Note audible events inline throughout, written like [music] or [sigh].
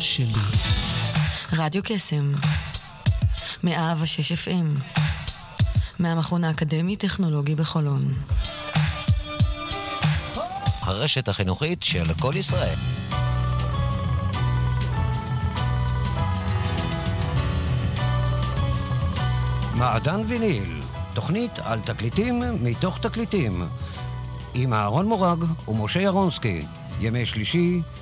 שלי. רדיו קסם, מאה ושש אפים, מהמכון האקדמי-טכנולוגי בחולון. הרשת החינוכית של כל ישראל. מעדן ויניל, תוכנית על תקליטים מתוך תקליטים. עם אהרון מורג ומשה ירונסקי, ימי שלישי,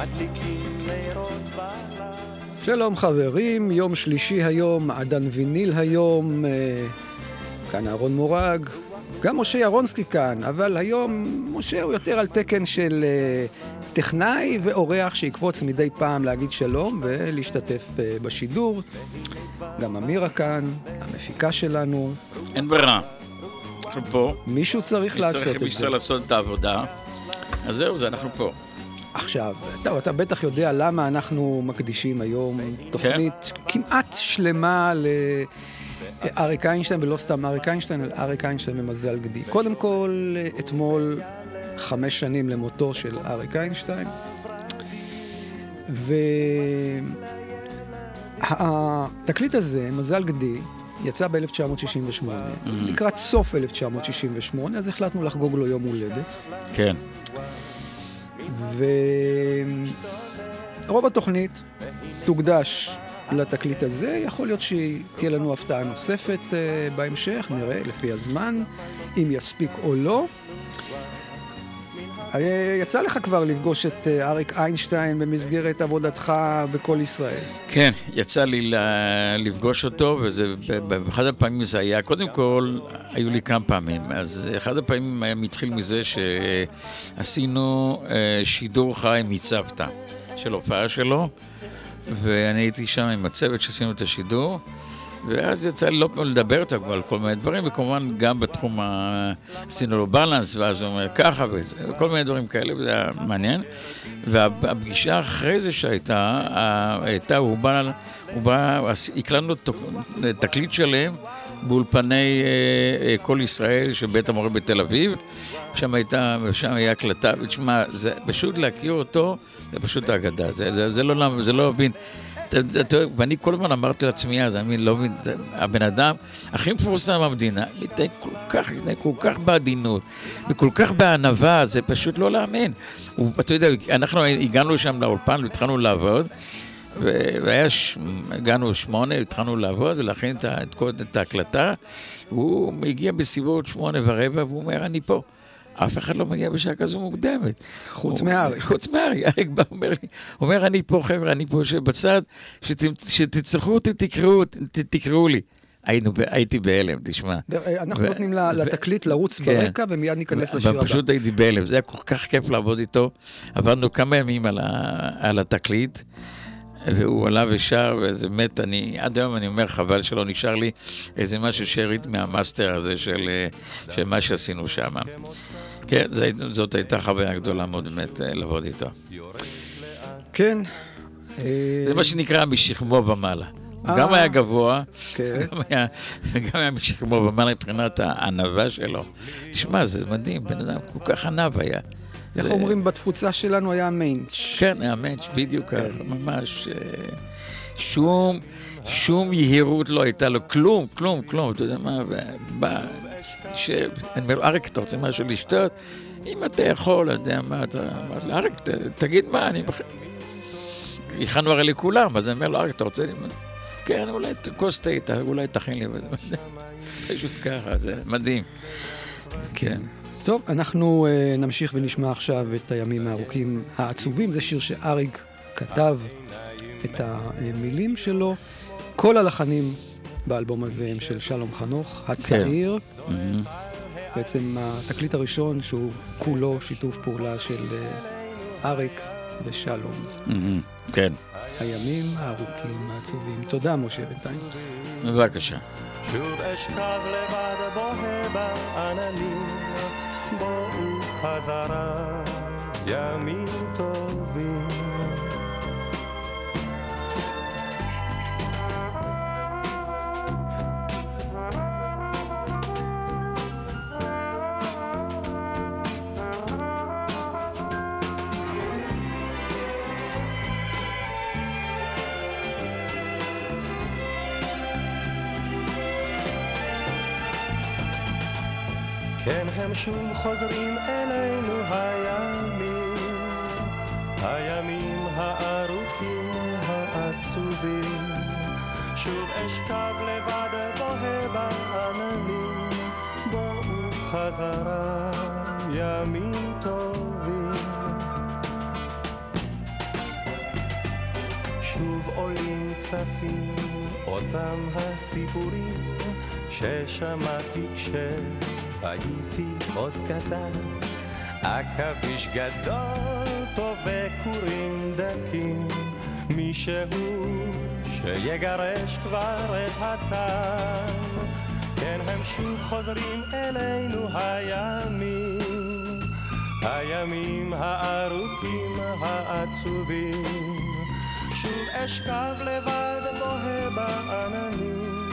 מדליקים נרות בלילה. שלום חברים, יום שלישי היום, מעדן ויניל היום, אה, כאן אהרון מורג, גם משה ירונסקי כאן, אבל היום משה הוא יותר על תקן של אה, טכנאי ואורח שיקפוץ מדי פעם להגיד שלום ולהשתתף אה, בשידור. גם אמירה כאן, המפיקה שלנו. אין ברירה. אנחנו פה. מישהו צריך לעשות צריך- את זה. שצריך לעשות את העבודה. אז זהו, זה אנחנו פה. עכשיו, טוב, אתה בטח יודע למה אנחנו מקדישים היום תוכנית כמעט שלמה לאריק איינשטיין, ולא סתם אריק איינשטיין, אלא אריק איינשטיין ומזל גדי. קודם כל, אתמול חמש שנים למותו של אריק איינשטיין, והתקליט הזה, מזל גדי, יצא ב-1968, לקראת סוף 1968, אז החלטנו לחגוג לו יום הולדת. כן. ורוב התוכנית תוקדש לתקליט הזה, יכול להיות שתהיה לנו הפתעה נוספת אה, בהמשך, נראה לפי הזמן, אם יספיק או לא. אה, יצא לך כבר לפגוש את אה, אריק איינשטיין במסגרת עבודתך בכל ישראל. כן, יצא לי לפגוש אותו, וזה, ב- ב- באחד הפעמים זה היה, קודם כל, היו לי כמה פעמים. אז אחד הפעמים היה מתחיל מזה שעשינו אה, שידור חי מצוותא של הופעה שלו, ואני הייתי שם עם הצוות שעשינו את השידור. ואז יצא לי לא פעם לדבר איתו כבר על כל מיני דברים, וכמובן גם בתחום ה... עשינו לו בלנס, ואז הוא אומר ככה, וכל מיני דברים כאלה, וזה היה מעניין. והפגישה אחרי זה שהייתה, הייתה, הוא בא, הוא בא, הקלטנו תקליט שלם באולפני אה, אה, כל ישראל של בית המורה בתל אביב, שם הייתה, ושם היה הקלטה, ותשמע, זה פשוט להכיר אותו, זה פשוט אגדה, זה, זה, זה לא להאמין, זה לא ואני כל הזמן אמרתי לעצמי אז, אני לא מבין, הבן אדם הכי מפורסם במדינה, מתנהג כל כך, מתנהג כל כך בעדינות, וכל כך בענווה, זה פשוט לא להאמין. אתה יודע, אנחנו הגענו שם לאולפן והתחלנו לעבוד, והיה, ש... הגענו שמונה, התחלנו לעבוד ולהכין את, את, את ההקלטה, הוא הגיע בסביבות שמונה ורבע, והוא אומר, אני פה. אף אחד לא מגיע בשעה כזו מוקדמת. חוץ מאריק. חוץ מאריק. אריק בא, אומר לי, אומר, אני פה, חבר'ה, אני פה יושב בצד, שת- שתצטרכו אותי, תקראו, תקראו לי. היינו, הייתי בהלם, תשמע. אנחנו נותנים לתקליט לרוץ כן. ברקע ומיד ניכנס לשיר הבא. פשוט הייתי בהלם, זה היה כל כך כיף לעבוד איתו. עבדנו כמה ימים על, התקליט, והוא עלה ושר, וזה באמת, אני, עד היום אני אומר, חבל שלא נשאר לי איזה משהו שארית מהמאסטר הזה של, אה, של מה שעשינו שם. כן, זה, זאת הייתה חוויה גדולה מאוד באמת אה, לעבוד איתו. כן. אה, זה מה שנקרא משכמו ומעלה. הוא אה. גם היה גבוה, כן. [laughs] היה- וגם היה משכמו ומעלה מבחינת הענווה שלו. תשמע, זה מדהים, בן אדם כל כך ענב היה. איך זה- אומרים בתפוצה שלנו היה מיינץ'. כן, היה מענץ', בדיוק, כן. ממש... אה, שום, שום יהירות לא הייתה לו, כלום, כלום, כלום, אתה יודע מה, יושב, אני אומר לו, אריק, אתה רוצה משהו לשתות? אם אתה יכול, אתה יודע מה, אתה אמר לי, אריק, תגיד מה, אני... הכנו הרי לכולם, אז אני אומר לו, אריק, אתה רוצה... כן, אולי כוס תה, אולי תכין לי. [laughs] פשוט ככה, זה מדהים. כן. טוב, אנחנו uh, נמשיך ונשמע עכשיו את הימים הארוכים העצובים. זה שיר שאריק כתב את המילים שלו. כל הלחנים באלבום הזה הם של שלום חנוך, הצעיר. כן. Mm-hmm. בעצם התקליט הראשון שהוא כולו שיתוף פעולה של uh, אריק ושלום. Mm-hmm. כן. הימים הארוכים העצובים. תודה, משה בינתיים. בבקשה. שוב אשכב לבד בוהה בעננים, בואו חזרה ימים טובים. הם שוב חוזרים אלינו הימים, הימים הארוכים העצובים. שוב אשכב לבד בוהה בעננים, בואו חזרה ימים טובים. שוב עולים צפים אותם הסיפורים ששמעתי כש... הייתי עוד קטן, עכביש גדול טוב וכורים דקים, מישהו שיגרש כבר את הטן. כן, הם שוב חוזרים אלינו הימים, הימים הארוכים העצובים. שוב אשכב לבד בוהה בעננים,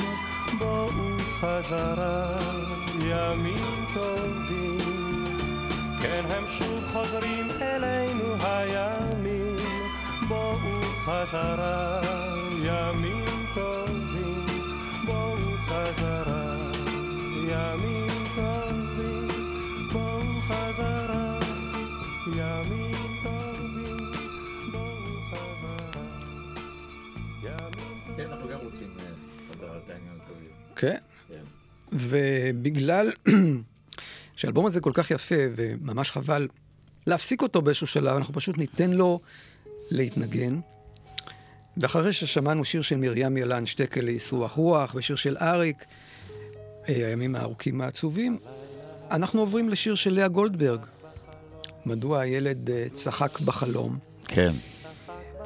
בואו חזרה. ימים טובים, כן הם שוב חוזרים אלינו הימים, בואו חזרה, ימים טובים, בואו חזרה, ימים טובים, בואו חזרה, ימים טובים, בואו חזרה, ימים טובים. כן, אנחנו גם רוצים אה, חזרת העניין טובים. כן. ובגלל [clears throat] שהאלבום הזה כל כך יפה, וממש חבל להפסיק אותו באיזשהו שלב, אנחנו פשוט ניתן לו להתנגן. ואחרי ששמענו שיר של מרים ילן, שטקל לאסרוח רוח, ושיר של אריק, אה, הימים הארוכים העצובים, אנחנו עוברים לשיר של לאה גולדברג. מדוע הילד אה, צחק בחלום. כן.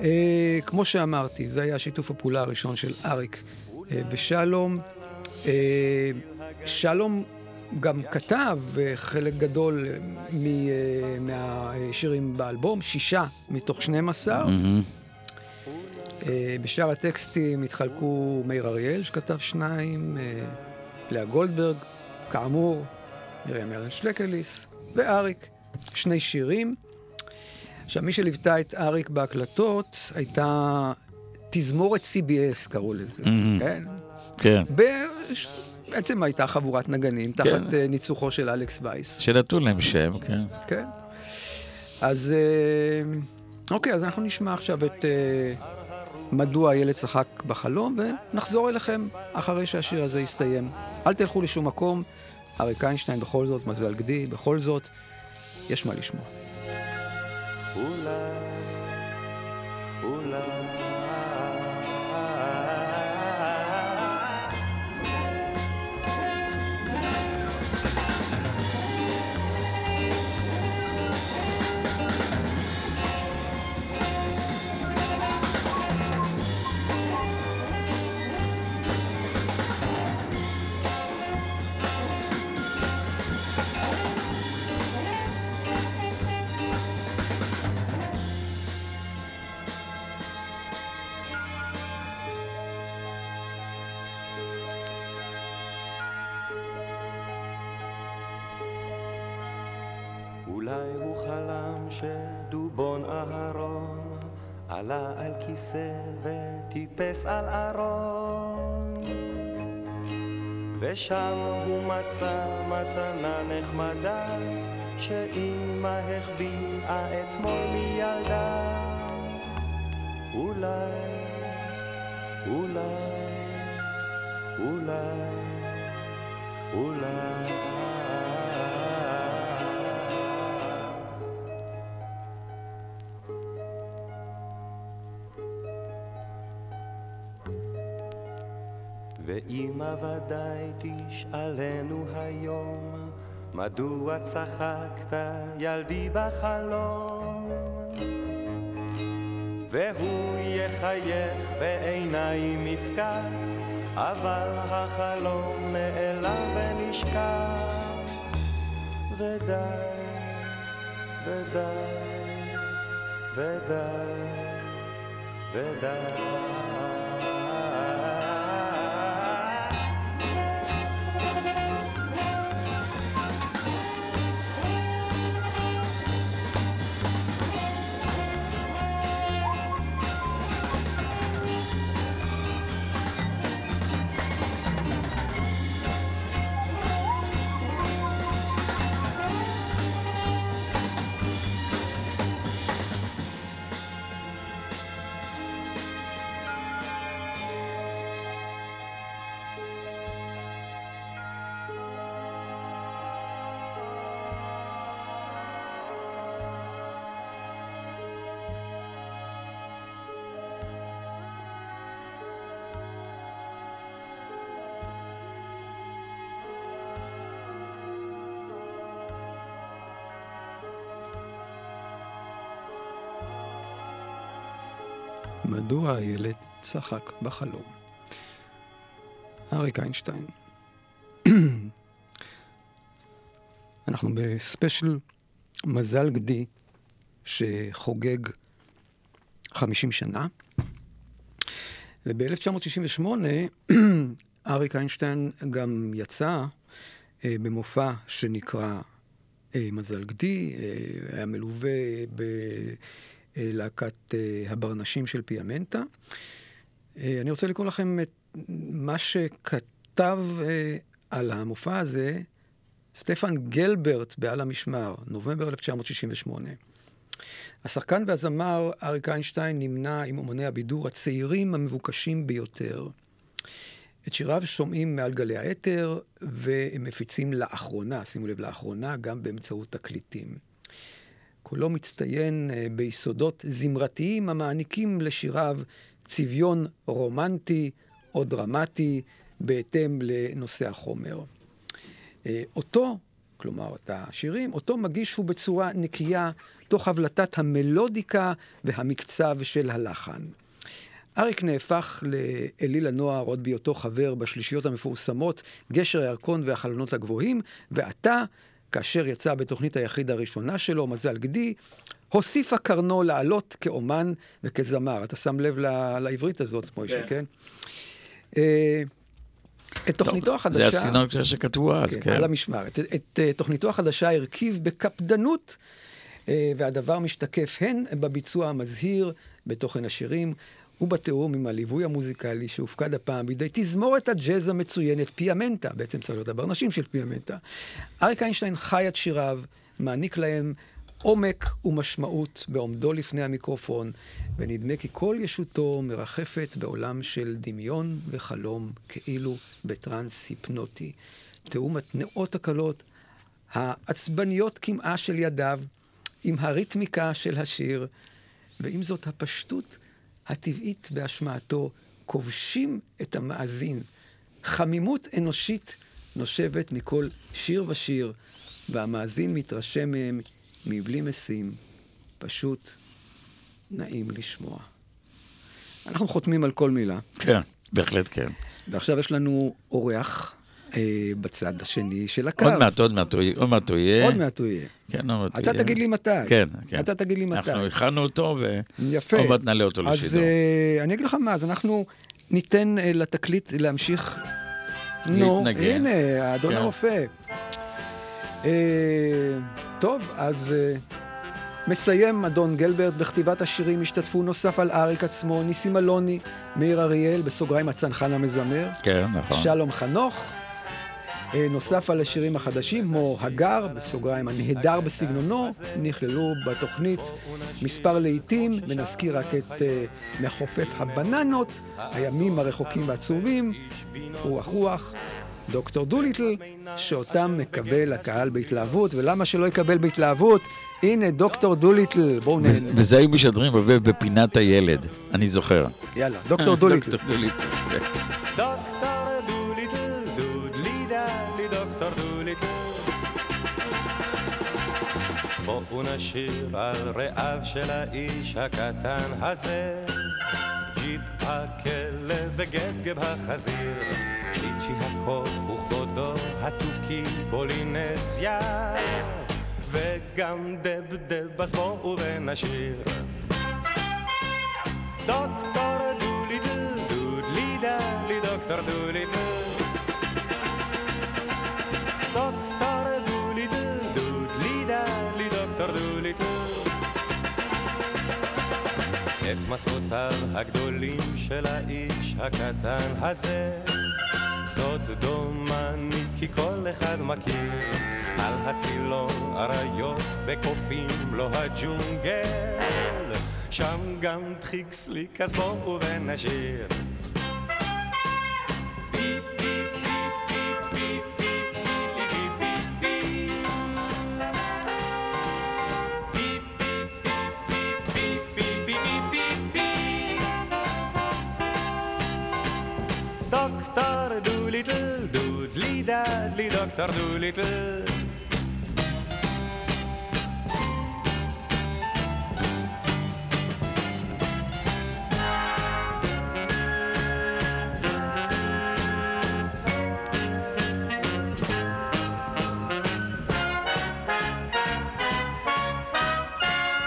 אה, כמו שאמרתי, זה היה שיתוף הפעולה הראשון של אריק ושלום. שלום גם כתב חלק גדול מהשירים באלבום, שישה מתוך 12. Mm-hmm. בשאר הטקסטים התחלקו מאיר אריאל, שכתב שניים, לאה גולדברג, כאמור, מרים ילן שלקליס ואריק, שני שירים. עכשיו, מי שליוותה את אריק בהקלטות הייתה תזמורת CBS, קראו לזה, mm-hmm. כן? כן. בעצם הייתה חבורת נגנים כן. תחת אה, ניצוחו של אלכס וייס. שנתנו להם שם, כן. כן. אז אה, אוקיי, אז אנחנו נשמע עכשיו את אה, מדוע הילד צחק בחלום, ונחזור אליכם אחרי שהשיר הזה יסתיים. אל תלכו לשום מקום, אריק איינשטיין בכל זאת, מזל גדי, בכל זאת, יש מה לשמוע. אולי, אולי עלה על כיסא וטיפס על ארון. ושם הוא מצא מתנה נחמדה שאמא החביאה אתמול מילדה. אולי, אולי, אולי, אולי ואמא ודאי תשאלנו היום, מדוע צחקת ילדי בחלום? והוא יחייך ועיניים יפקח, אבל החלום נעלם ונשכח. ודי, ודי, ודי, ודי. מדוע הילד צחק בחלום. אריק איינשטיין. אנחנו בספיישל מזל גדי שחוגג 50 שנה, וב-1968 אריק איינשטיין גם יצא אה, במופע שנקרא אה, מזל גדי, אה, היה מלווה ב... להקת הברנשים של פיאמנטה. אני רוצה לקרוא לכם את מה שכתב על המופע הזה סטפן גלברט בעל המשמר, נובמבר 1968. השחקן והזמר אריק איינשטיין נמנה עם אומני הבידור הצעירים המבוקשים ביותר. את שיריו שומעים מעל גלי האתר, והם מפיצים לאחרונה, שימו לב, לאחרונה, גם באמצעות תקליטים. כולו מצטיין אה, ביסודות זמרתיים המעניקים לשיריו צביון רומנטי או דרמטי בהתאם לנושא החומר. אה, אותו, כלומר את השירים, אותו מגיש הוא בצורה נקייה, תוך הבלטת המלודיקה והמקצב של הלחן. אריק נהפך לאליל הנוער עוד בהיותו חבר בשלישיות המפורסמות, גשר הירקון והחלונות הגבוהים, ועתה כאשר יצא בתוכנית היחיד הראשונה שלו, מזל גדי, הוסיפה קרנו לעלות כאומן וכזמר. אתה שם לב לעברית הזאת, מוישה, כן? כן? את תוכניתו החדשה... זה הסינון שכתבו אז, כן. על המשמר. את, את תוכניתו החדשה הרכיב בקפדנות, והדבר משתקף הן בביצוע המזהיר, בתוכן השירים, ובתיאום עם הליווי המוזיקלי שהופקד הפעם בידי תזמורת הג'אז המצוינת פיאמנטה, בעצם להיות הברנשים של פיאמנטה. אריק איינשטיין חי את שיריו, מעניק להם עומק ומשמעות בעומדו לפני המיקרופון, ונדמה כי כל ישותו מרחפת בעולם של דמיון וחלום, כאילו בטראנס היפנוטי. תיאום התנועות הקלות, העצבניות קמעה של ידיו, עם הריתמיקה של השיר, ועם זאת הפשטות הטבעית בהשמעתו, כובשים את המאזין. חמימות אנושית נושבת מכל שיר ושיר, והמאזין מתרשם מהם מבלי משים. פשוט נעים לשמוע. אנחנו חותמים על כל מילה. כן, בהחלט כן. ועכשיו יש לנו אורח בצד השני של הקו. עוד מעט, עוד מעט, עוד מעט הוא יהיה. עוד מעט הוא יהיה. כן, עוד מעט הוא יהיה. אתה תגיד לי מתי. כן, כן. אתה תגיד לי מתי. אנחנו הכנו אותו, יפה. ועוד מעט נעלה אותו אז לשידור. אה, אני אגיד לך מה, אז אנחנו ניתן אה, לתקליט להמשיך... נו. הנה, האדון כן. הרופא. אה, טוב, אז אה, מסיים אדון גלברט בכתיבת השירים, השתתפו נוסף על אריק עצמו, ניסים אלוני, מאיר אריאל, בסוגריים הצנחן המזמר, כן, נכון. שלום חנוך, אה, נוסף על השירים החדשים, מור הגר, בסוגריים הנהדר בסגנונו, נכללו בתוכנית מספר לעיתים, ונזכיר רק את אה, מקופף הבננות, הימים הרחוקים והצהובים, רוח רוח, דוקטור דוליטל, שאותם מקבל הקהל בהתלהבות, ולמה שלא יקבל בהתלהבות? הנה, דוקטור דוליטל, בואו נ... וזה- היו משדרים בפינת הילד, אני זוכר. יאללה, דוקטור דוליטל. דוקטור דוליטל. כן. דוקטור דוליטל, בואו נשיר על רעיו של האיש הקטן הזה. ג'יפ הכלב וגבגב החזיר, צ'יצ'י הקוף וכבודו התוכי פולינזיה, וגם דבדב אז בואו ונשיר. דוקטור דוליטל, דודלי דלי דוקטור דוליטל. דוקטור את מסעותיו הגדולים של האיש הקטן הזה. זאת דומני כי כל אחד מכיר על הצילון אריות וקופים לו הג'ונגל. שם גם דחיק סליק אז בואו ונשיר דודלי דדלי, דוקטור דוליטל.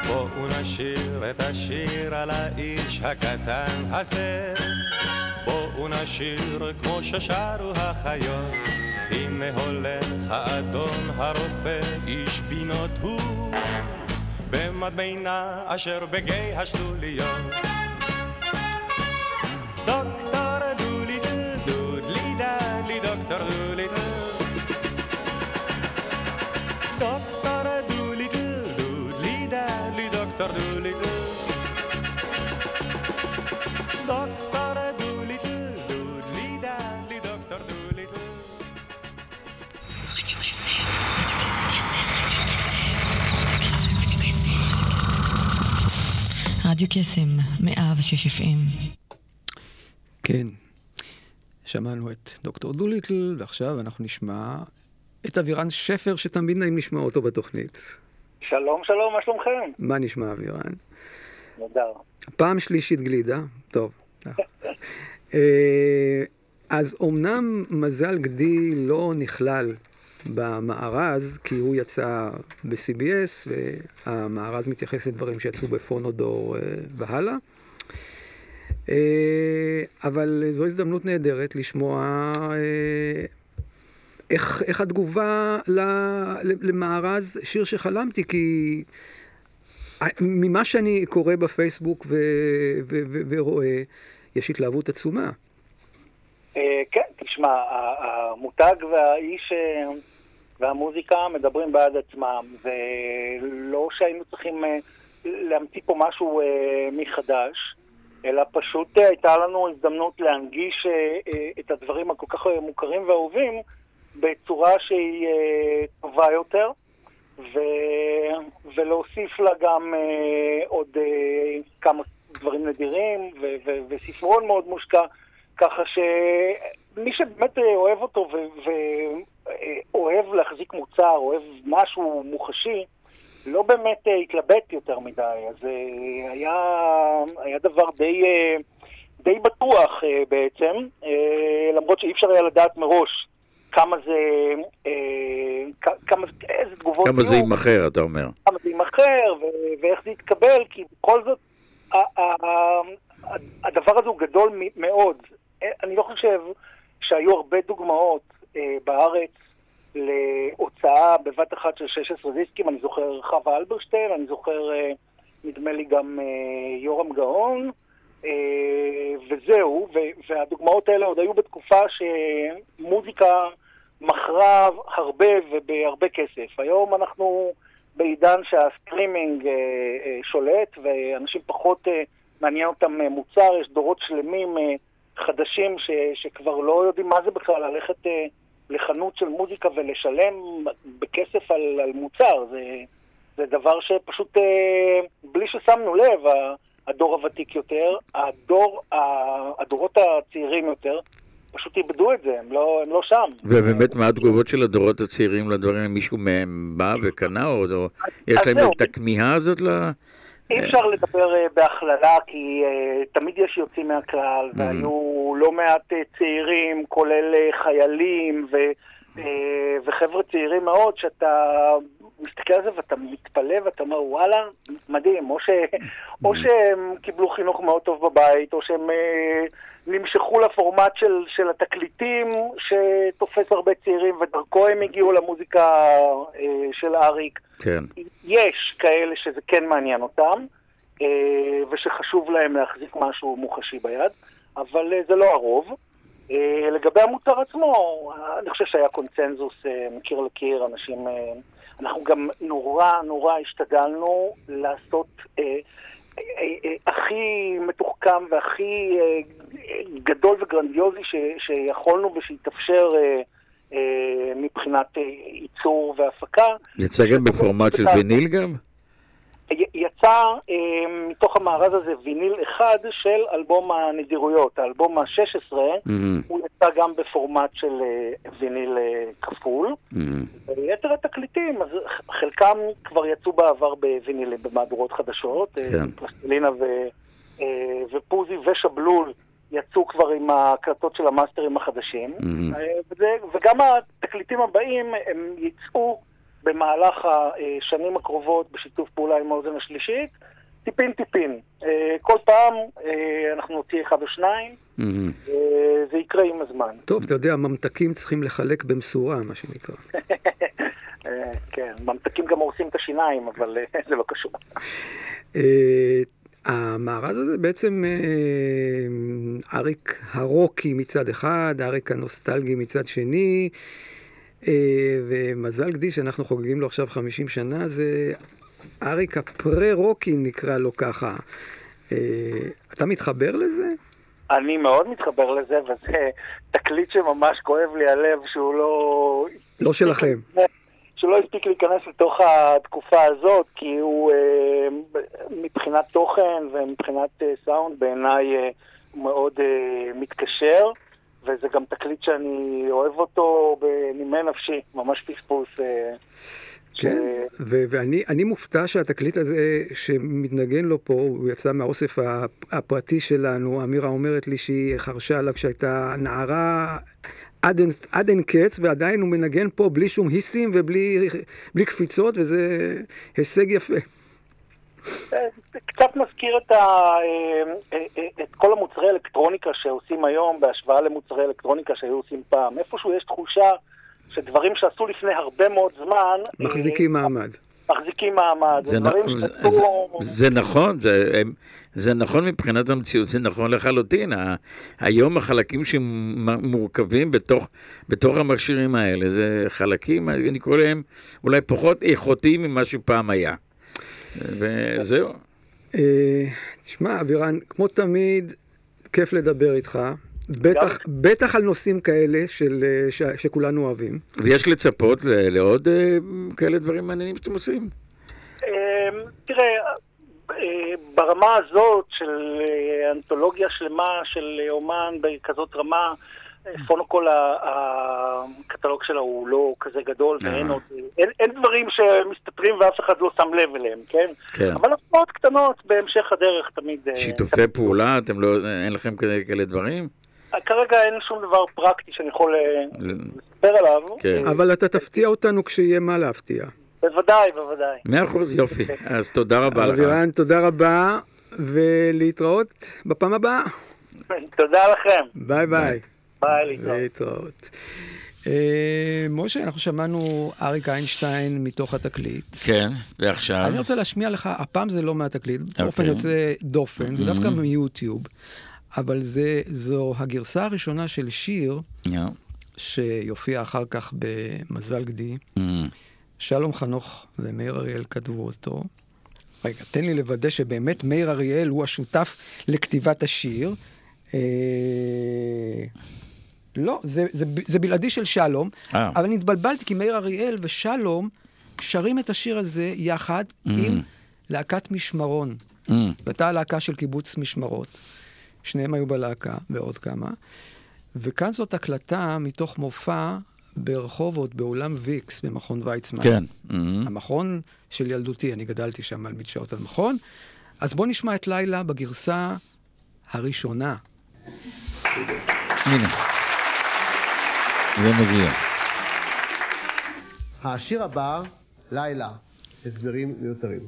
בואו נשיר את השיר על האיש הקטן הזה. בואו נשיר כמו ששרו החיות. הנה הולך האדון הרופא, איש בינות הוא, במדמנה אשר בגיא השלוליות. רדיו קסם, 106 FM. כן, שמענו את דוקטור דוליטל, ועכשיו אנחנו נשמע את אבירן שפר, שתמיד נעים לשמוע אותו בתוכנית. שלום, שלום, מה שלומכם? מה נשמע, אבירן? נהדר. פעם שלישית גלידה, טוב. [laughs] אה, אז אומנם מזל גדי לא נכלל במארז, כי הוא יצא ב-CBS, והמארז מתייחס לדברים שיצאו בפונודור אה, והלאה. אה, אבל זו הזדמנות נהדרת לשמוע אה, איך, איך התגובה למארז שיר שחלמתי, כי ממה שאני קורא בפייסבוק ו- ו- ו- ורואה, יש התלהבות עצומה. כן, תשמע, המותג והאיש והמוזיקה מדברים בעד עצמם, ולא שהיינו צריכים אה, להמציא פה משהו אה, מחדש, אלא פשוט אה, הייתה לנו הזדמנות להנגיש את הדברים הכל כך מוכרים ואהובים בצורה שהיא טובה יותר. ו... ולהוסיף לה גם עוד כמה דברים נדירים ו... ו... וספרון מאוד מושקע, ככה שמי שבאמת אוהב אותו ואוהב אה, להחזיק מוצר, אוהב משהו מוחשי, לא באמת אה, התלבט יותר מדי, אז אה, היה, היה דבר די, די בטוח בעצם, למרות שאי אפשר היה לדעת מראש כמה זה, כמה, איזה תגובות כמה זה. יימכר, אתה אומר. כמה זה יימכר ואיך זה יתקבל, כי בכל זאת הדבר הזה הוא גדול מאוד. אני לא חושב שהיו הרבה דוגמאות בארץ להוצאה בבת אחת של 16 דיסקים, אני זוכר חווה אלברשטיין, אני זוכר אה, נדמה לי גם אה, יורם גאון, אה, וזהו, והדוגמאות האלה עוד היו בתקופה שמוזיקה מכרה הרבה ובהרבה כסף. היום אנחנו בעידן שהסטרימינג אה, אה, שולט ואנשים פחות אה, מעניין אותם אה, מוצר, יש דורות שלמים אה, חדשים ש- שכבר לא יודעים מה זה בכלל ללכת אה, לחנות של מוזיקה ולשלם בכסף על, על מוצר. זה, זה דבר שפשוט, אה, בלי ששמנו לב, הדור הוותיק יותר, הדור, הדורות הצעירים יותר, פשוט איבדו את זה, הם לא, הם לא שם. ובאמת, מה התגובות של הדורות הצעירים לדברים? מישהו מהם בא וקנה עוד, או יש להם זהו. את הכמיהה הזאת ל... אי אפשר לדבר אה, בהכללה, כי אה, תמיד יש יוצאים מהכלל, והיו לא מעט אה, צעירים, כולל אה, חיילים ו, אה, וחבר'ה צעירים מאוד, שאתה מסתכל על זה ואתה מתפלא ואתה אומר, וואלה, מדהים, או, ש, או שהם קיבלו חינוך מאוד טוב בבית, או שהם אה, נמשכו לפורמט של, של התקליטים שתופס הרבה צעירים, ודרכו הם הגיעו למוזיקה אה, של אריק. כן. יש כאלה שזה כן מעניין אותם, אה, ושחשוב להם להחזיק משהו מוחשי ביד, אבל אה, זה לא הרוב. אה, לגבי המוצר עצמו, אני חושב שהיה קונצנזוס אה, מקיר לקיר, אנשים... אה, אנחנו גם נורא נורא השתדלנו לעשות הכי מתוחכם והכי גדול וגרנדיוזי ש, שיכולנו ושהתאפשר מבחינת ייצור והפקה. יצא גם בפורמט של ויניל גם? יצא אה, מתוך המארז הזה ויניל אחד של אלבום הנדירויות, האלבום ה-16, מהמם, הוא יצא גם בפורמט של אה, ויניל אה, כפול. מהמם. יתר התקליטים, אז חלקם כבר יצאו בעבר בווינילים, במהדורות חדשות. אה, כן. פלסטלינה ו, אה, ופוזי ושבלול יצאו כבר עם ההקלטות של המאסטרים החדשים. מהמם. אה, וזה, וגם התקליטים הבאים, הם יצאו במהלך השנים הקרובות בשיתוף פעולה עם האוזן השלישית, טיפין טיפין. אה, כל פעם אה, אנחנו נוציא אחד או שניים. אה, זה יקרה עם הזמן. טוב, אתה יודע, ממתקים צריכים לחלק במשורה, מה שנקרא. [laughs] כן, ממתקים גם הורסים את השיניים, אבל [laughs] זה לא קשור. המארז הזה בעצם אריק הרוקי מצד אחד, אריק הנוסטלגי מצד שני, ומזל גדי שאנחנו חוגגים לו עכשיו 50 שנה, זה אריק הפרה-רוקי נקרא לו ככה. אה, אתה מתחבר לזה? אני מאוד מתחבר לזה, וזה תקליט שממש כואב לי הלב שהוא לא... לא שלכם. שלא הספיק להיכנס לתוך התקופה הזאת, כי הוא אה, מבחינת תוכן ומבחינת אה, סאונד בעיניי אה, מאוד אה, מתקשר, וזה גם תקליט שאני אוהב אותו בנימי נפשי, ממש פספוס. אה, כן, ו- ואני אני מופתע שהתקליט הזה שמתנגן לו פה, הוא יצא מהאוסף הפ- הפרטי שלנו, אמירה אומרת לי שהיא חרשה עליו כשהייתה נערה עד אין, עד אין קץ, ועדיין הוא מנגן פה בלי שום היסים ובלי בלי קפיצות, וזה הישג יפה. זה קצת מזכיר את, ה, אה, אה, את כל המוצרי אלקטרוניקה שעושים היום בהשוואה למוצרי אלקטרוניקה שהיו עושים פעם. איפשהו יש תחושה שדברים שעשו לפני הרבה מאוד זמן... אה, מחזיקים מעמד. מחזיקים מעמד. זה, נ- זה, זה, זה נכון, זה, הם- זה נכון מבחינת המציאות, זה נכון לחלוטין. ה- היום החלקים שמורכבים בתוך, בתוך המכשירים האלה, זה חלקים, אני קורא להם אולי פחות איכותיים ממה שפעם היה. וזהו. אה, תשמע, אבירן, כמו תמיד, כיף לדבר איתך. בטח, בטח על נושאים כאלה של, אה, ש, שכולנו אוהבים. ויש לצפות ל- לעוד אה, כאלה דברים מעניינים שאתם עושים. תראה, אה, ברמה הזאת של אנתולוגיה שלמה של אומן בכזאת רמה, פונוקול, הקטלוג שלו הוא לא כזה גדול, ואין אה. עוד, אין, אין דברים שמסתתרים ואף אחד לא שם לב אליהם, כן? כן. אבל הפרעות קטנות בהמשך הדרך תמיד... אה, שיתופי פעולה, אתם לא, אין לכם כאלה, כאלה דברים? כרגע אין שום דבר פרקטי שאני יכול אה, לספר עליו. כן. אבל אתה תפתיע אותנו כשיהיה מה להפתיע. בוודאי, בוודאי. מאה אחוז, יופי. אז תודה רבה לך. אבירן, תודה רבה, ולהתראות בפעם הבאה. תודה לכם. ביי ביי. ביי, להתראות. להתראות. אה, משה, אנחנו שמענו אריק איינשטיין מתוך התקליט. כן, ועכשיו? אני רוצה להשמיע לך, הפעם זה לא מהתקליט, באופן אוקיי. יוצא דופן, זה דווקא Mhm. מיוטיוב, אבל זה, זו הגרסה הראשונה של שיר יא. שיופיע אחר כך במזל גדי. Mm. שלום חנוך ומאיר אריאל כתבו אותו. רגע, תן לי לוודא שבאמת מאיר אריאל הוא השותף לכתיבת השיר. לא, זה, זה, זה בלעדי של שלום, אה. אבל אני התבלבלתי כי מאיר אריאל ושלום שרים את השיר הזה יחד Mm. עם להקת משמרון. Mm. והייתה להקה של קיבוץ משמרות. שניהם היו בלהקה, ועוד כמה. וכאן זאת הקלטה מתוך מופע ברחובות, באולם ויקס, במכון ויצמן. כן. Mm. המכון של ילדותי, אני גדלתי שם על מדשאות המכון. אז בואו נשמע את לילה בגרסה הראשונה. הנה. זה מגיע. השיר הבא, לילה, הסברים מיותרים.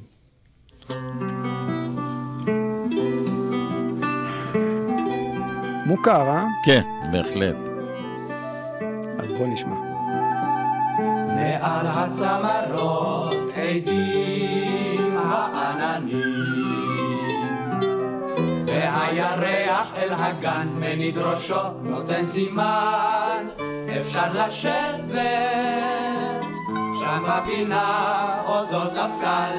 מוכר, אה? כן, בהחלט. אז בואו נשמע. מעל הצמרות עדים העננים והירח אל הגן מניד ראשו נותן סימן אפשר לשבת שם בפינה אותו ספסל.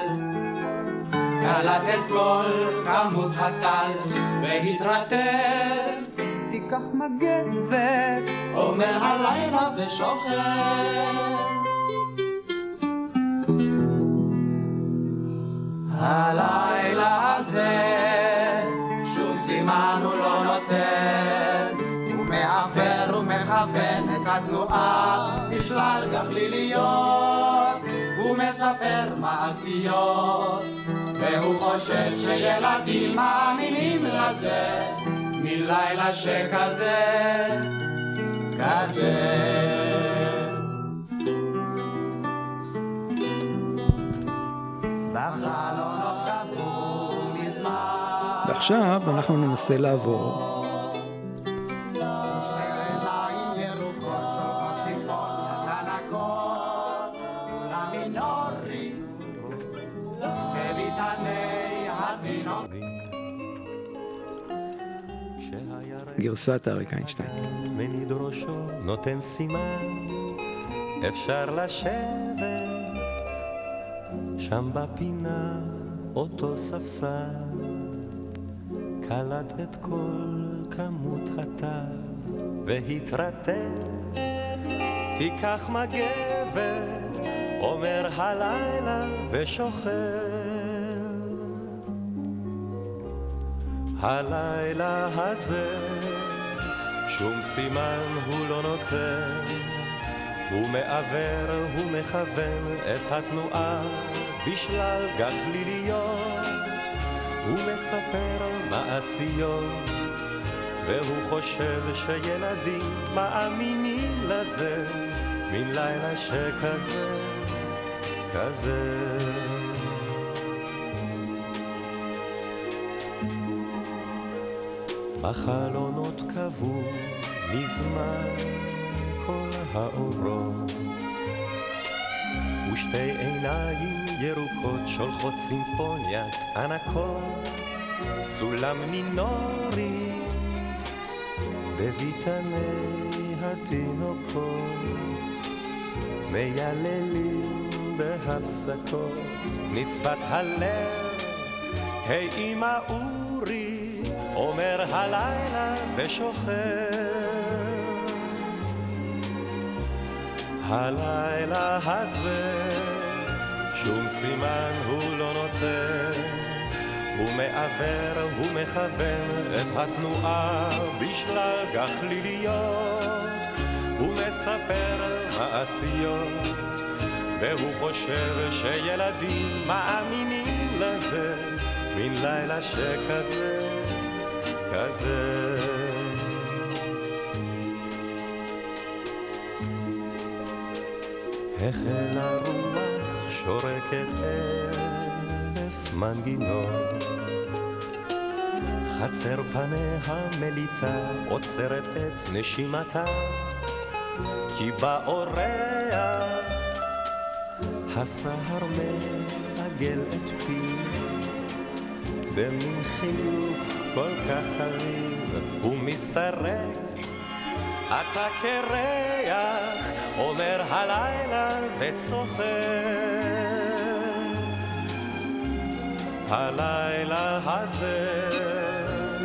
קלט את כל כמות הטל והתרתר תיקח מגבת אומר הלילה ושוכר הלילה הזה שום סימן הוא לא נותן ומכוון את התנועה בשלל גחליליות הוא מספר מעשיות. והוא חושב שילדים מאמינים לזה מלילה שכזה כזה. ועכשיו אנחנו ננסה לעבור גרסת אריק איינשטיין. מניד ראשו נותן סימן, אפשר לשבת שם בפינה אותו ספסל, קלט את כל כמות הטל והתרתק, תיקח מגבת, אומר הלילה ושוכב. הלילה הזה שום סימן הוא לא נותן, הוא מעוור, הוא מכוון את התנועה בשלל גחליליות, הוא מספר מעשיות, והוא חושב שילדים מאמינים לזה, מן לילה שכזה, כזה. בחלונות קבעו מזמן כל האורות. ושתי עיניים ירוקות שולחות סימפוניית ענקות סולם מינורי בביתני התינוקות. מייללים בהפסקות נצבת הלב היי אמא אורי אומר הלילה ושוכב הלילה הזה שום סימן הוא לא נותן. הוא מעוור, הוא מכוון את התנועה בשלל גחליליות הוא מספר מעשיות והוא חושב שילדים מאמינים לזה. מן לילה שכזה, כזה. החלה רוח שורקת אלף מנגינות חצר פניה מליטה עוצרת את נשימתה כי באורח הסהר מעגל את פי במין חיוך כל כך חביב ומסתרק אתה קרח אומר הלילה וצוחק הלילה הזה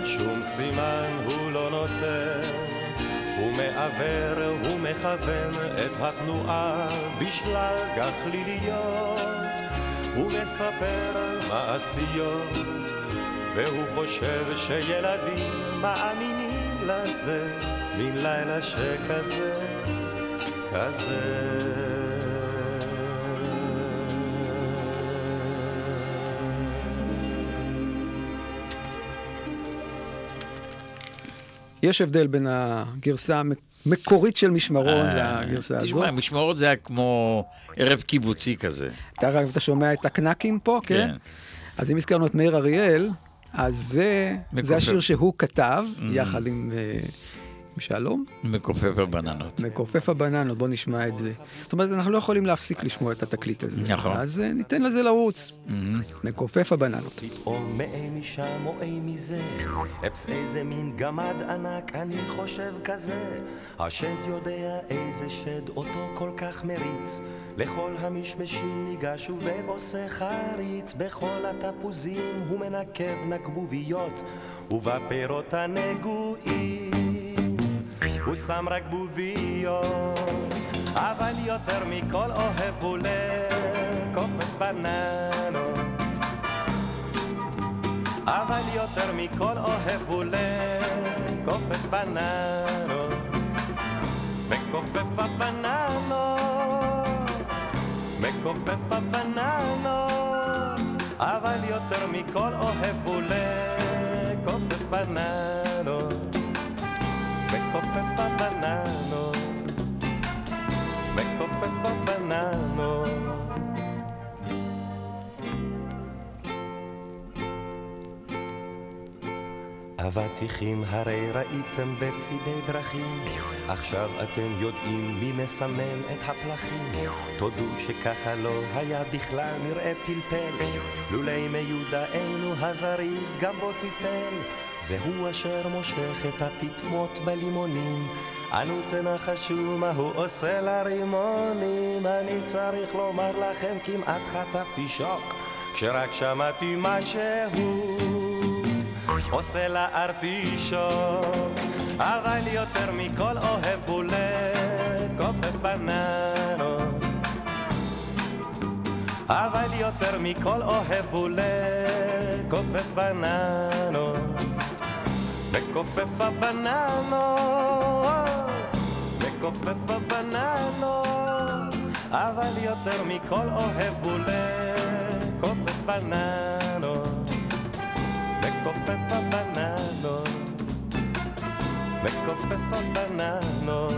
שום סימן הוא לא נותן. הוא מעוור, הוא מכוון את התנועה בשלל גחליליות. הוא מספר מעשיות והוא חושב שילדים מאמינים לזה מן לילה שכזה, כזה יש הבדל בין הגרסה המקורית של משמרון אה, לגרסה הזו. תשמע, משמרות זה היה כמו ערב קיבוצי כזה. אתה רק אתה שומע את הקנקים פה, כן? כן. אז אם הזכרנו את מאיר אריאל, אז זה. זה השיר שהוא כתב, יחד עם, אה, עם שלום, מכופף הבננות. מכופף הבננות, בוא נשמע את זה. זאת אומרת, אנחנו לא יכולים להפסיק לשמוע את התקליט הזה. נכון. אז אה, ניתן לזה לרוץ. מכופף הבננות. פתאום מאי משם או אי מזה, אפס איזה מין גמד ענק, אני חושב כזה. השד יודע איזה שד אותו כל כך מריץ, לכל המשמשים ניגש ועושה חריץ, בכל התפוזים הוא מנקב נקבוביות, ובפירות הנגועים הוא שם רק בוביות, אבל יותר מכל אוהב הוא לקופת בננות. אבל יותר מכל אוהב הוא לקופף בננות מכופף הבננות מכופף הבננות אבל יותר מכל אוהב הוא לקופף בננות אבטיחים הרי ראיתם בצידי דרכים, עכשיו אתם יודעים מי מסמן את הפלחים. תודו שככה לא היה בכלל נראה פלפל, לולי מיודענו הזריז גם בו טיפל. זהו אשר מושך את הפטמות בלימונים, אנו תנחשו מה הוא עושה לרימונים. אני צריך לומר לכם כמעט חטפתי שוק, כשרק שמעתי משהו. עושה לארטישוק, אבל יותר מכל אוהב הוא לקופף בננות. אבל יותר מכל אוהב הוא לקופף בננות. לכופף הבננות, לכופף הבננות, אבל יותר מכל אוהב הוא לקופף בננות. מכופף הבננות, מכופף הבננות.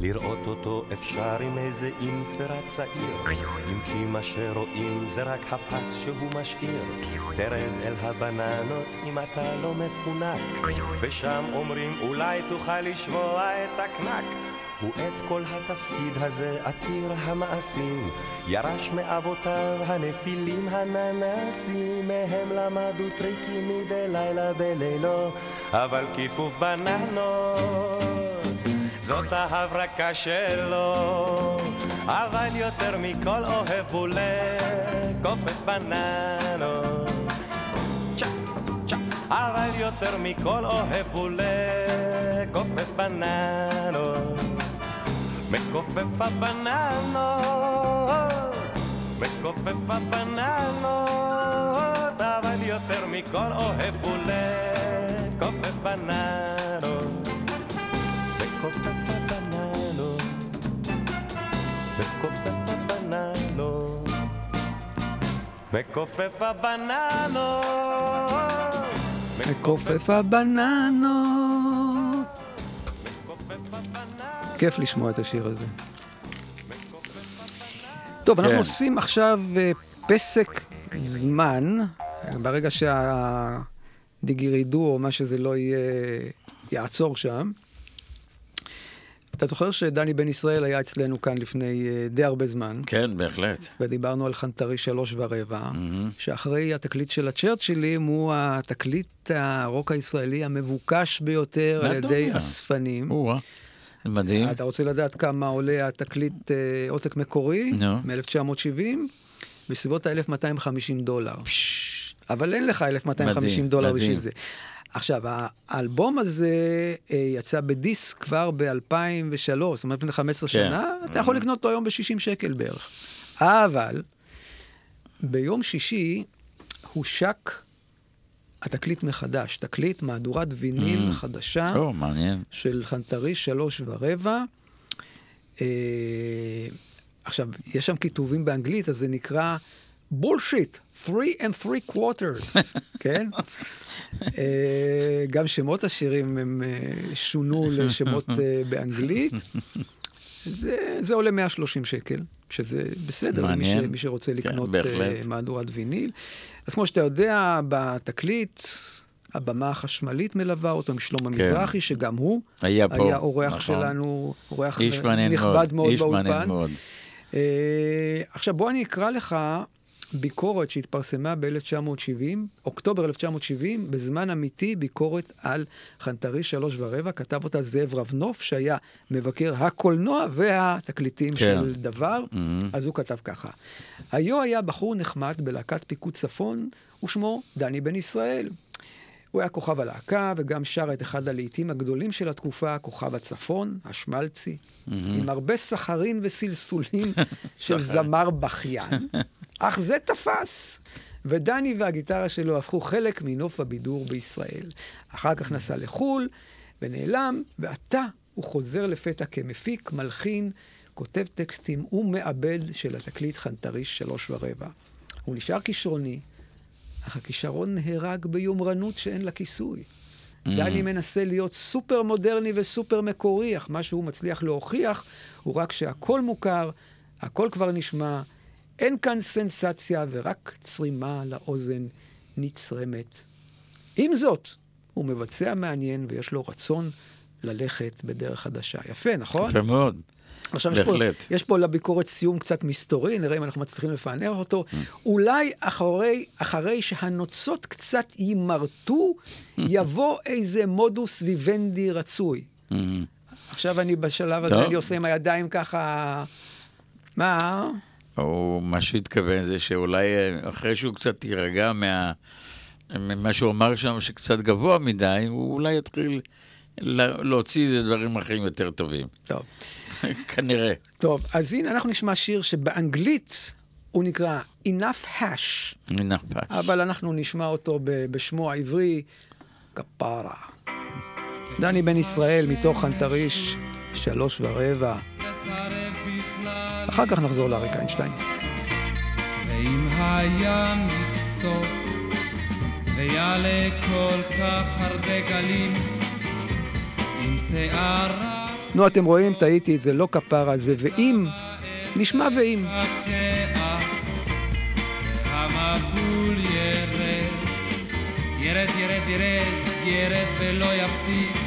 לראות אותו אפשר עם איזה אינפרה צעיר, אם כי מה שרואים זה רק הפס שהוא משאיר. תרד אל הבננות אם אתה לא מפונק, ושם אומרים אולי תוכל לשמוע את הקנק. ואת כל התפקיד הזה עתיר המעשים, ירש מאבותיו הנפילים הננסים, מהם למדו טריקים מדי לילה בלילו, אבל כיפוף בננות, זאת ההברקה שלו, אבל יותר מכל אוהב הוא לקופף בננות. צ'ה, צ'ה, אבל יותר מכל אוהב הוא לקופף בננות. מכופף הבננות, מכופף הבננות, אבל יותר מכל אוהב הוא לקופף בננות. מכופף הבננות, מכופף הבננות, מכופף הבננות. מכופף הבננות. כיף לשמוע את השיר הזה. טוב, אנחנו כן. עושים עכשיו אה, פסק זמן, ברגע דיגירידו, או מה שזה לא יהיה, יעצור שם. אתה זוכר שדני בן ישראל היה אצלנו כאן לפני אה, די הרבה זמן, כן, בהחלט. ודיברנו על חנטרי שלוש ורבע, שאחרי התקליט של הצ'רצ'ילים הוא התקליט הרוק הישראלי המבוקש ביותר על ידי? אספנים. מדהים. אתה רוצה לדעת כמה עולה התקליט אה, עותק מקורי נו. מ-1970? בסביבות ה-1250 דולר. אבל אין לך 1250 מדהים, דולר מדהים. בשביל זה. עכשיו, האלבום הזה אה, יצא בדיסק כבר ב-2003, זאת אומרת לפני 15 כן. שנה, אתה יכול לקנות אותו היום ב-60 שקל בערך. אבל ביום שישי הושק התקליט מחדש, תקליט מהדורת ויניל Mm. חדשה. או, מעניין. של חנטריש שלוש ורבע. אה, עכשיו, יש שם כיתובים באנגלית, אז זה נקרא בולשיט, three and three quarters, [laughs] כן? אה, גם שמות השירים הם אה, שונו לשמות אה, באנגלית. זה, זה עולה 130 שקל, שזה בסדר, למי, ש, מעניין. מי שרוצה כן, לקנות בהחלט. uh, מהדורת ויניל. אז כמו שאתה יודע, בתקליט, הבמה החשמלית מלווה אותו עם שלמה מזרחי, שגם הוא כן. היה פה, היה אורח נכון. שלנו, אורח נכבד מאוד. מאוד איש באולפן. מאוד. אה, עכשיו בוא אני אקרא לך ביקורת שהתפרסמה ב-1970, אוקטובר 1970, בזמן אמיתי, ביקורת על חנטרי שלוש ורבע, כתב אותה זאב רבנוף, שהיה מבקר הקולנוע והתקליטים כן. של דבר, אז הוא כתב ככה: היו היה בחור נחמד בלהקת פיקוד צפון, ושמו דני בן ישראל. הוא היה כוכב הלהקה, וגם שר את אחד הלעיתים הגדולים של התקופה, כוכב הצפון, השמלצי, עם הרבה סחרין וסלסולים [laughs] של זמר בכיין, [laughs] אך זה תפס. ודני והגיטרה שלו הפכו חלק מנוף הבידור בישראל. אחר כך נסע לחו"ל ונעלם, ועתה הוא חוזר לפתע כמפיק, מלחין, כותב טקסטים ומעבד של התקליט חנטריש שלוש ורבע. הוא נשאר כישרוני, אך הכישרון נהרג ביומרנות שאין לה כיסוי. דני מנסה להיות סופר מודרני וסופר מקורי, אך מה שהוא מצליח להוכיח הוא רק שהכל מוכר, הכל כבר נשמע, אין כאן סנסציה ורק צרימה לאוזן נצרמת. עם זאת, הוא מבצע מעניין ויש לו רצון ללכת בדרך חדשה. יפה, נכון? יפה מאוד. עכשיו, יש פה. יש פה לביקורת סיום קצת מסתורי, נראה אם אנחנו מצליחים לפענח אותו. אולי אחרי, אחרי שהנוצות קצת יימרטו, [laughs] יבוא איזה מודוס ויוונדי רצוי. מהמם. עכשיו אני בשלב הזה. אני עושה עם הידיים ככה... מה? או מה שהתכוון זה שאולי אה, אחרי שהוא קצת יירגע מה... ממה שהוא אמר שם שקצת גבוה מדי, הוא אולי יתחיל להוציא איזה דברים אחרים יותר טובים. טוב. [laughs] כנראה. טוב, אז הנה, אנחנו נשמע שיר שבאנגלית הוא נקרא Enough Hash, מן הפש. אבל אנחנו נשמע אותו בשמו העברי, כפרה. דני בן ישראל מתוך חנטריש, שלוש ורבע. אחר כך נחזור לאריק איינשטיין. ואם הים יקצוף ויעלה כל כך הרבה גלים עם שערה. נו, אתם רואים, טעיתי את זה, לא כפרה, זה ואם, נשמע ואם. תקע המבול ירד. ירד ירד ירד ירד ולא יפסיק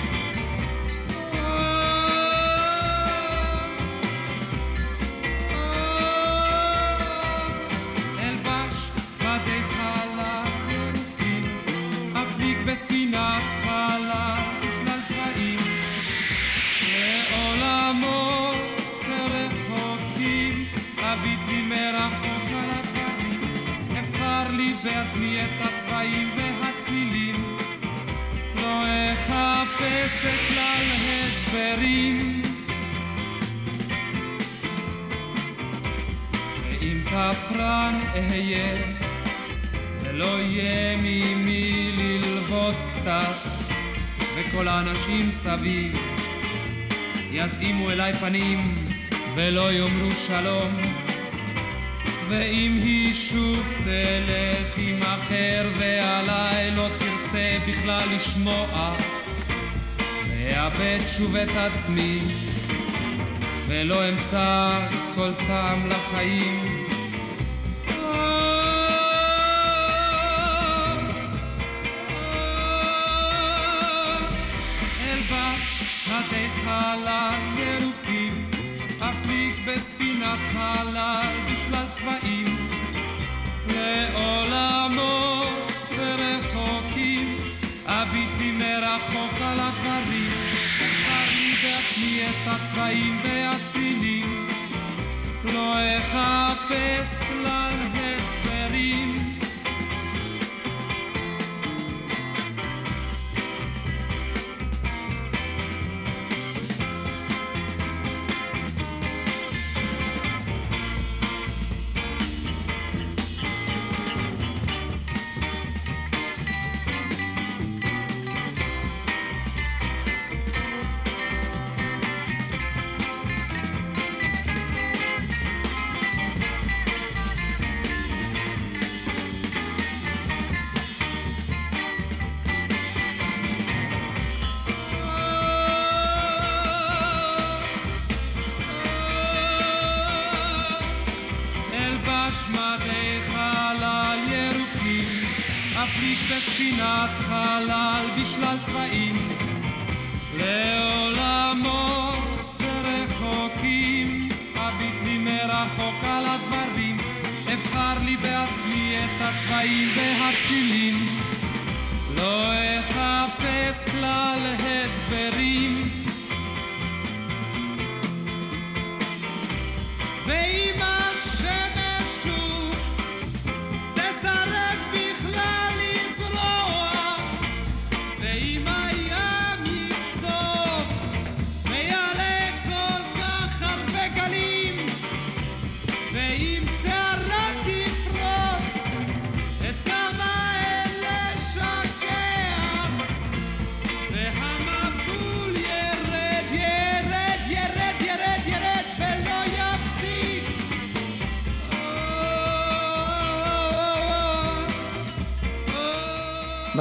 וכל האנשים סביב יזעימו אליי פנים, ולא יאמרו שלום. ואם היא שוב תלך עם אחר, ועליי לא תרצה בכלל לשמוע, ואאבד שוב את עצמי. ולא אמצא כל טעם לחיים. לא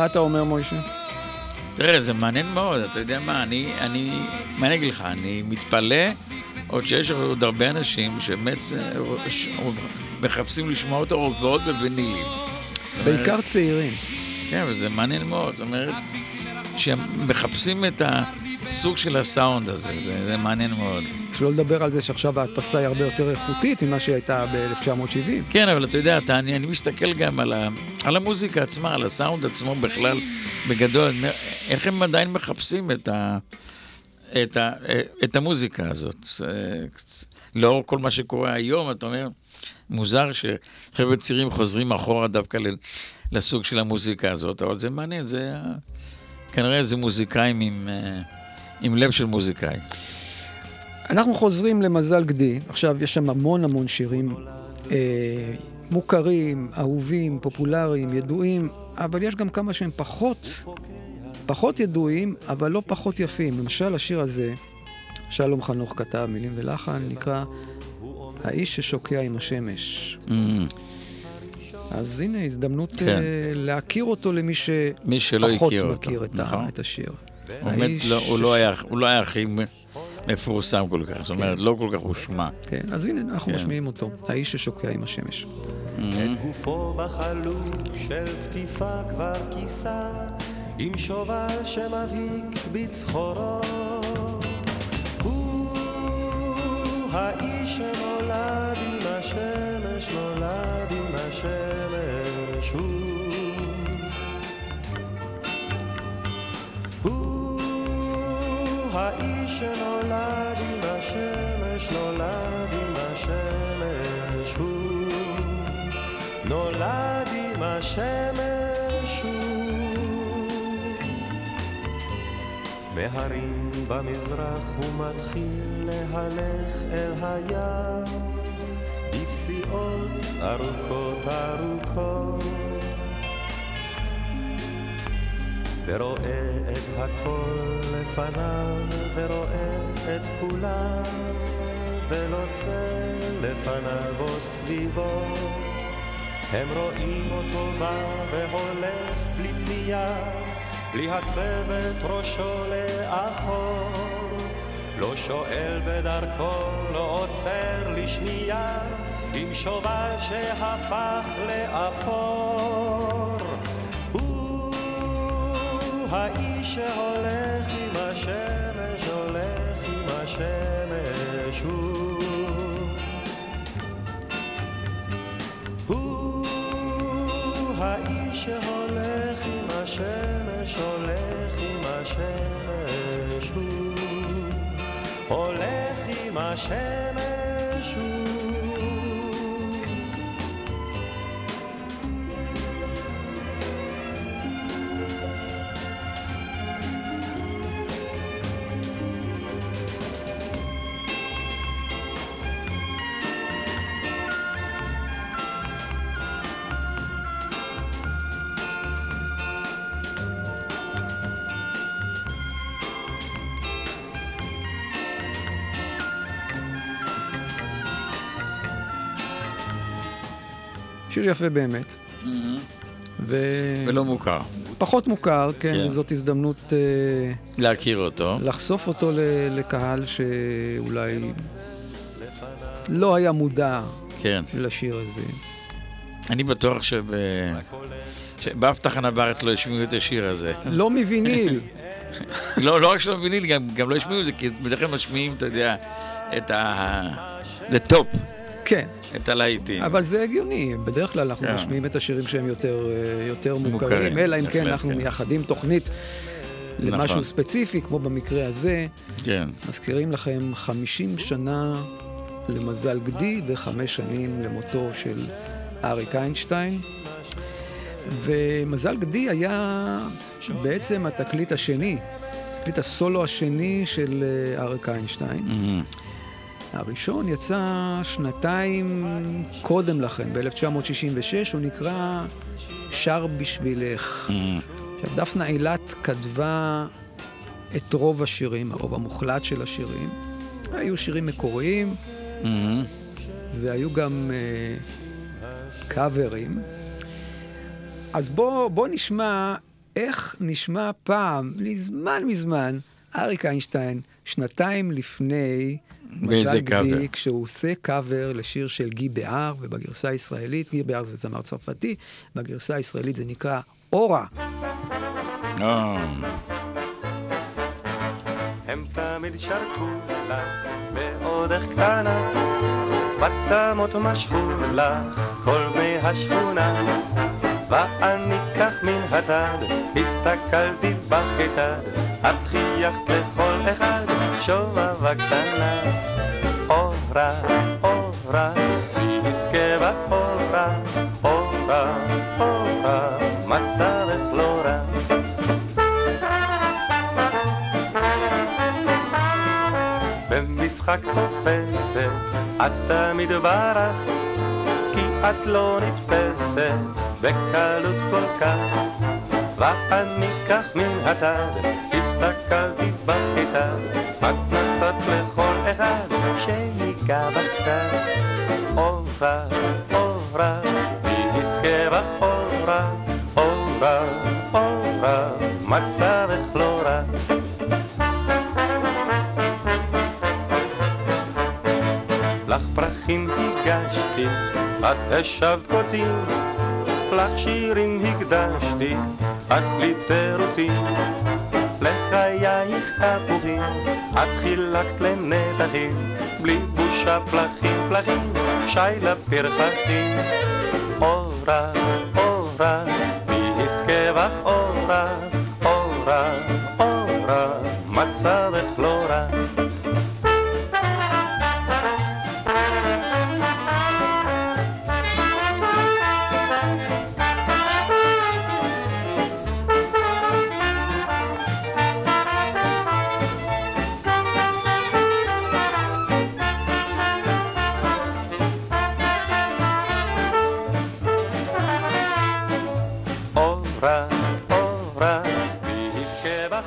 מה אתה אומר, מוישה? תראה, זה מעניין מאוד, אתה יודע מה, אני, אני, מה אני אגיד לך, אני מתפלא עוד שיש עוד הרבה אנשים שבאמת מחפשים לשמוע אותו ועוד בוונילים. בעיקר צעירים. כן, וזה מעניין מאוד, זאת אומרת, שהם מחפשים את הסוג של הסאונד הזה, זה, זה מעניין מאוד. שלא לדבר על זה שעכשיו ההדפסה היא הרבה יותר איכותית ממה שהיא הייתה ב-1970. כן, אבל אתה יודע, אתה, אני, אני מסתכל גם על, ה, על המוזיקה עצמה, על הסאונד עצמו בכלל, בגדול, איך הם עדיין מחפשים את, ה, את, ה, את המוזיקה הזאת. לאור כל מה שקורה היום, אתה אומר, מוזר שחבר'ה צעירים חוזרים אחורה דווקא לסוג של המוזיקה הזאת, אבל זה מעניין, זה כנראה זה מוזיקאים עם, אה, עם לב של מוזיקאי. אנחנו חוזרים למזל גדי, עכשיו יש שם המון המון שירים אה, מוכרים, אהובים, פופולריים, ידועים, אבל יש גם כמה שהם פחות, פחות ידועים, אבל לא פחות יפים. למשל השיר הזה, שלום חנוך כתב מילים ולחן, נקרא האיש ששוקע עם השמש. Mm, אז הנה הזדמנות כן. אה, להכיר אותו למי מי שלא שפחות הכיר אותו, מכיר את, נכון. ה, את השיר. הוא באמת לא, הוא, ש- לא היה, הוא לא היה הכי מפורסם כל כך, זאת אומרת, לא כל כך הושמע. כן, אז הנה אנחנו כן. משמיעים אותו, האיש ששוקע עם השמש. את גופו בחלוק של כתיפה כבר כיסה, עם שובל שמבהיק בצחורו. הוא האיש שנולד עם השמש, נולד עם השמש. הוא הוא האיש שנולד עם השמש, נולד עם השמש, הוא נולד עם השמש, הוא מהרים במזרח הוא מתחיל להלך אל הים בפסיעות ארוכות ארוכות ורואה את הכל לפניו, ורואה את כולם, ולא צל לפניו או סביבו. הם רואים אותו בא והולך בלי פנייה, בלי הסב את ראשו לאחור. לא שואל בדרכו, לא עוצר לשנייה, עם שובל שהפך לאפור. האיש שהולך עם השמש, הולך השמש הוא. הוא האיש שהולך עם השמש, הולך עם השמש הוא. הולך עם השמש הוא שיר יפה באמת. ו... ולא מוכר. פחות מוכר, כן, כן. זאת הזדמנות אה, להכיר אותו. לחשוף אותו ל- לקהל שאולי לא היה מודע כן. לשיר הזה. אני בטוח שב... שבאף תחנה בארץ לא השמיעו את השיר הזה. [laughs] לא מוויניל. [laughs] לא, לא רק שלא מבינים, גם, גם לא השמיעו את זה, כי בדרך כלל משמיעים, אתה יודע, את ה... לטופ, כן, את הלהיטים. אבל זה הגיוני, בדרך כלל אנחנו כן. משמיעים את השירים שהם יותר, אה, יותר מוכרים, מוכרים, אלא אם כן אנחנו כן. מייחדים תוכנית למשהו נכון. ספציפי, כמו במקרה הזה. כן. מזכירים לכם 50 שנה למזל גדי וחמש שנים למותו של אריק איינשטיין. ומזל גדי היה בעצם התקליט השני, תקליט הסולו השני של אה, אריק איינשטיין. מהמם. הראשון יצא שנתיים קודם לכן, ב-1966, הוא נקרא שר בשבילך. מהמם. עכשיו, דפנה אילת כתבה את רוב השירים, הרוב המוחלט של השירים. היו שירים מקוריים, מהמם. והיו גם אה, קאברים. אז בוא, בוא נשמע איך נשמע פעם, מזמן מזמן, אריק איינשטיין, שנתיים לפני באיזה מזל גדי, קאבר? כשהוא עושה קאבר לשיר של גי בהר, ובגרסה הישראלית, גי בהר זה זמר צרפתי, בגרסה הישראלית זה נקרא אורה. אה, הם תמיד שרקו לך בעודך קטנה, בצמות משכו לך כל בני השכונה. ואני כך מן הצד, הסתכלתי בך כיצד, את חייכת לכל אחד, שובבה קטנה. אורה, אורה, יזכה בך אורה, אורה, אורה, מצבך לא רע. במשחק תופסת, את תמיד ברחת, כי את לא נתפסת בקלות כל כך. ואני כך מן הצד, הסתכלתי את נתת לכל אחד שיגע בך קצת. אורה, אורה, מי יזכה בך אורה, אורה, אורה, מצבך לא רע. לך פרחים הגשתי, את השבת קוצים, לך שירים הקדשתי, את בלי תירוצים. לחייך תפוחים, את חילקת לנתחים, בלי בושה פלחים פלחים, שי לפרחחים. אורה, אורה, מי יזכה בך אורה, אורה, אורה, מצבך לא רע.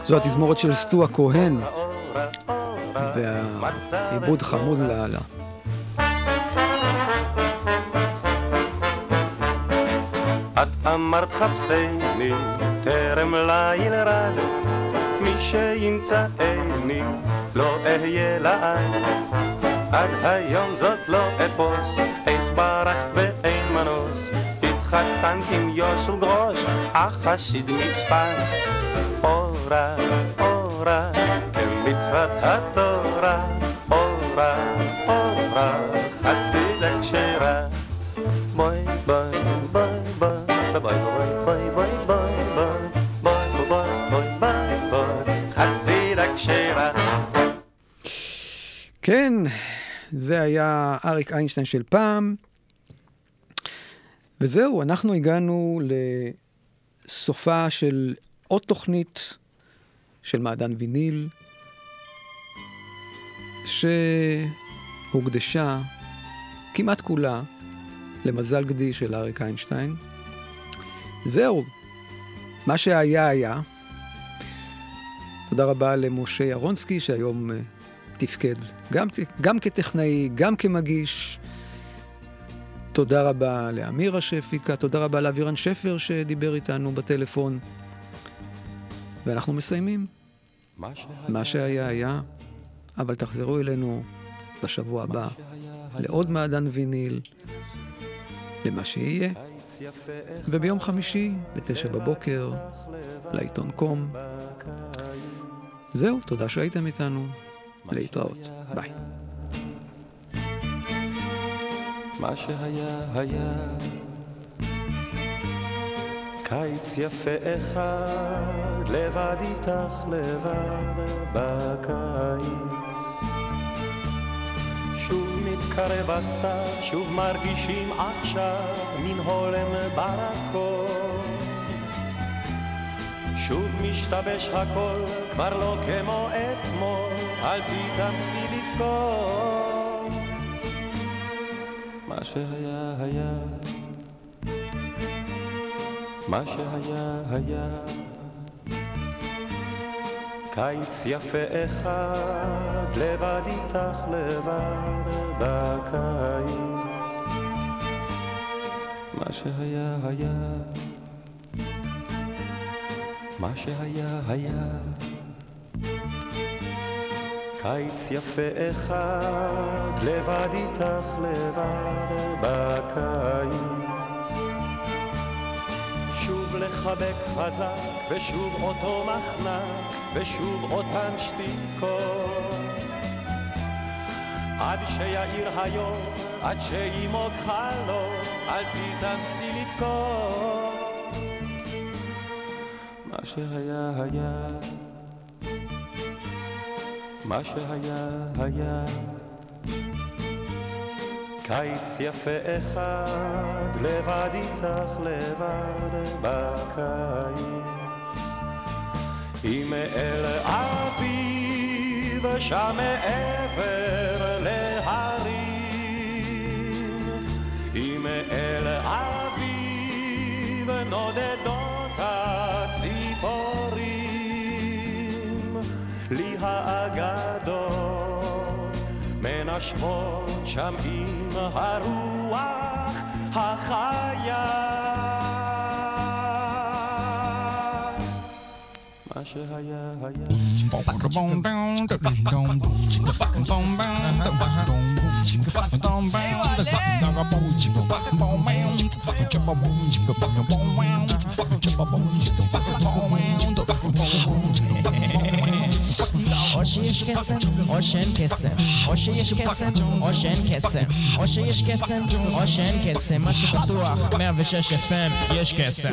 זו התזמורת של סטו הכהן, והעיבוד חמוד לאללה. את אמרת חפשני, טרם ליל רד, מי שימצאני, לא אהיה לעד. עד היום זאת לא אתפוס, איך ברחת ואין מנוס. התחתנת עם יוסל גרוש, החסיד מצפת. אורה, אורה, כמי מצוות התורה, אורה, אורה, חסיד הכשרה. בואי בואי בואי בואי בואי בואי בואי בואי בואי בואי בואי בואי בואי בואי חסיד הכשרה. כן, זה היה אריק איינשטיין של פעם. וזהו, אנחנו הגענו לסופה של עוד תוכנית של מעדן ויניל, שהוקדשה כמעט כולה למזל גדי של אריק איינשטיין. זהו, מה שהיה היה. תודה רבה למשה ירונסקי, שהיום אה, תפקד גם, גם כטכנאי, גם כמגיש. תודה רבה לאמירה שהפיקה, תודה רבה לאבירן שפר שדיבר איתנו בטלפון. ואנחנו מסיימים. מה שהיה מה שהיה היה, אבל תחזרו אלינו בשבוע הבא לעוד מעדן ויניל, למה שיהיה, וביום חמישי, בתשע בבוקר, לעיתון קום. זהו, תודה שהייתם איתנו. להתראות. ביי. מה שהיה היה קיץ יפה אחד לבד איתך לבד בקיץ. שוב מתקרב הסתיו שוב מרגישים עכשיו מן הולם ברקות שוב משתבש הכל כבר לא כמו אתמול אל תתאמצי לבכות. מה שהיה היה, מה שהיה היה, קיץ יפה אחד, לבד איתך לבד בקיץ. מה שהיה היה, מה שהיה היה. קיץ יפה אחד, לבד איתך לבד בקיץ. לחבק חזק, ושוב אותו מחנק, ושוב אותן שתיקות. עד שיאיר היום, עד שימוג חלום, אל תתאמצי לבכות. מה שהיה היה מה שהיה היה קיץ יפה אחד לבד איתך לבד בקיץ. אם אל אביב שם מעבר להרים. אם אל אביב נודדות מנשמות שם עם הרוח החיה Oxês esquecem, oxen esquecem, oxês esquecem, oxen esquecem, oxês esquecem, oxen esquecem, mas que tua, minha vez é FM e esquecem.